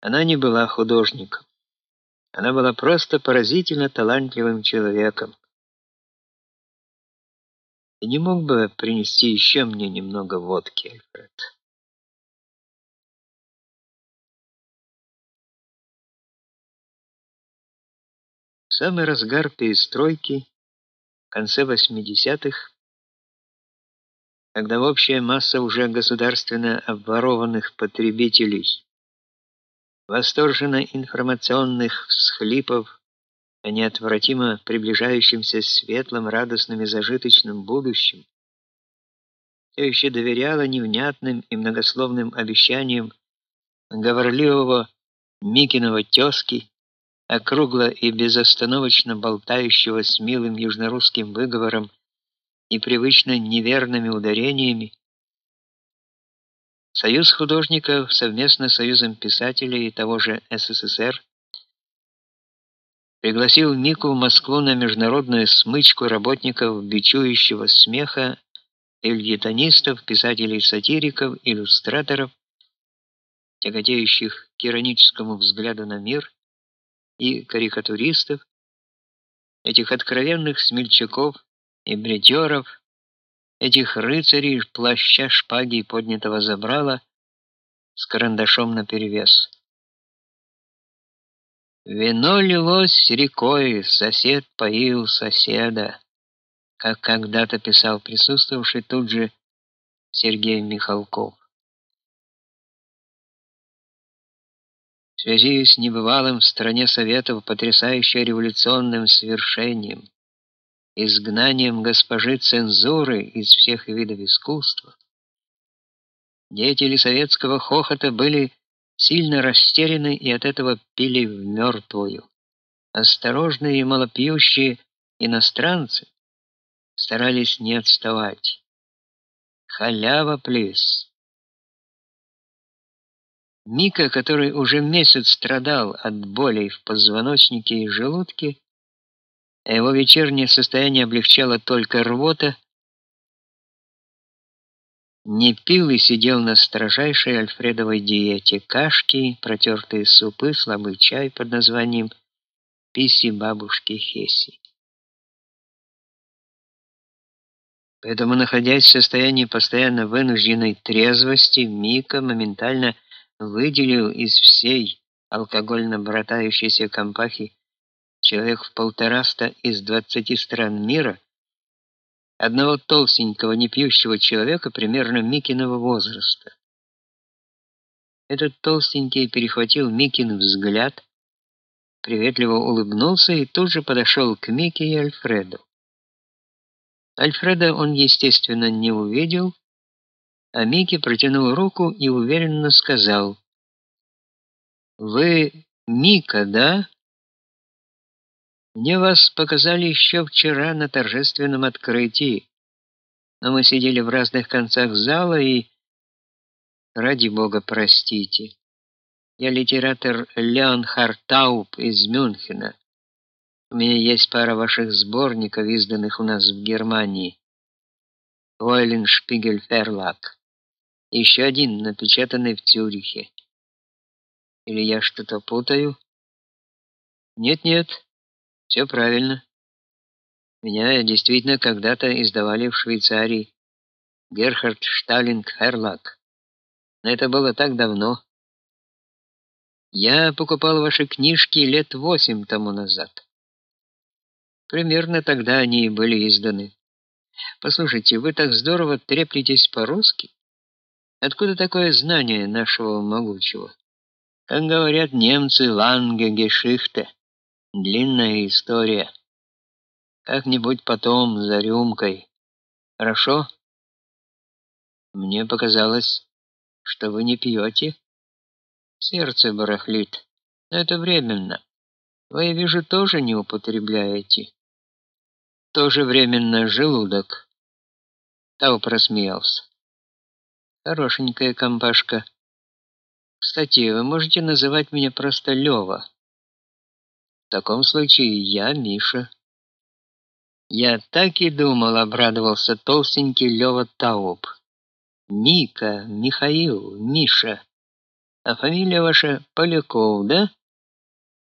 Она не была художником. Она была просто поразительно талантливым человеком. Ты не мог бы принести еще мне немного водки, Альфред? В самый разгар перестройки, в конце 80-х, когда общая масса уже государственно обворованных потребителей восторженно информационных всхлипов о неотвратимо приближающемся светлом, радостном и зажиточном будущем, все еще доверяла невнятным и многословным обещаниям говорливого Микиного тезки, округло и безостановочно болтающего с милым южнорусским выговором и привычно неверными ударениями, Союз художников совместно с Союзом писателей того же СССР пригласил Мику в Москву на международную смычку работников бичующего смеха, эльетонистов, писателей-сатириков, иллюстраторов, тяготеющих к ироническому взгляду на мир, и карикатуристов, этих откровенных смельчаков и бредеров, этих рыцарей плаща, шпаги и поднятого забрала с карандашом наперевес. Вино лилось рекой, сосед поил соседа, как когда-то писал присутствовавший тут же Сергей Михалков. В связи с небывалым в стране Советов потрясающе революционным свершением изгнанием госпожи цензуры из всех видов искусства. Деятели советского хохота были сильно растеряны и от этого пили в мертвую. Осторожные и малопьющие иностранцы старались не отставать. Халява плес. Мика, который уже месяц страдал от болей в позвоночнике и желудке, а его вечернее состояние облегчало только рвота, не пил и сидел на строжайшей альфредовой диете: кашки, протертые супы, слабый чай под названием писи бабушки Хеси. Поэтому, находясь в состоянии постоянно вынужденной трезвости, Мика моментально выделил из всей алкогольно братающейся компахи человек в полтораста из двадцати стран мира, одного толстенького непьющего человека примерно Микиного возраста. Этот толстенький перехватил Микин взгляд, приветливо улыбнулся и тут же подошел к Мике и Альфреду. Альфреда он, естественно, не увидел, а Микки протянул руку и уверенно сказал: "Вы Мика, да?" Мне вас показали еще вчера на торжественном открытии, но мы сидели в разных концах зала и ради бога, простите. Я литератор Леон Хартауп из Мюнхена. У меня есть пара ваших сборников, изданных у нас в Германии. Войленшпигель Ферлаг. Еще один, напечатанный в Цюрихе. Или я что-то путаю? Нет-нет. Все правильно. Меня действительно когда-то издавали в Швейцарии. Герхард Шталинг Херлак. Но это было так давно. Я покупал ваши книжки лет восемь тому назад. Примерно тогда они и были изданы. Послушайте, вы так здорово треплетесь по-русски. Откуда такое знание нашего могучего? Как говорят немцы, ланге гешихте. Длинная история. Как-нибудь потом за рюмкой. Хорошо? Мне показалось, что вы не пьете. Сердце барахлит. Но это временно. Вы, я вижу, тоже не употребляете. Тоже временно желудок. Тау просмеялся. Хорошенькая компашка. Кстати, вы можете называть меня просто Лёва. В таком случае я Миша. Я так и думал, обрадовался толстенький Лёва Тауп. Ника, Михаил, Миша. А фамилия ваша Поляков, да?